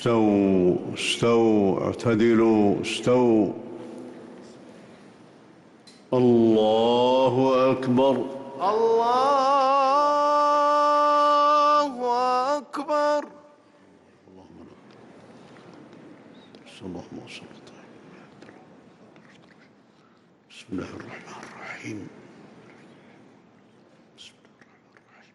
استووا استووا اعتدلوا استووا الله أكبر. الله أكبر. اللهم صل بسم الله الرحمن الرحيم بسم الله الرحمن الرحيم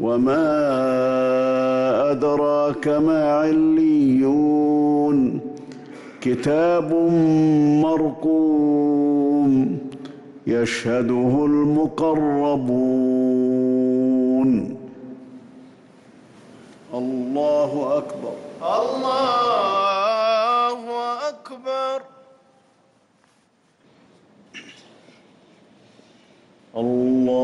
وما ادراك ما عليون كتاب مرقوم يشهده المقربون الله اكبر الله أكبر الله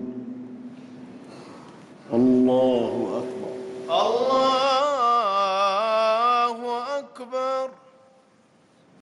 الله أكبر. الله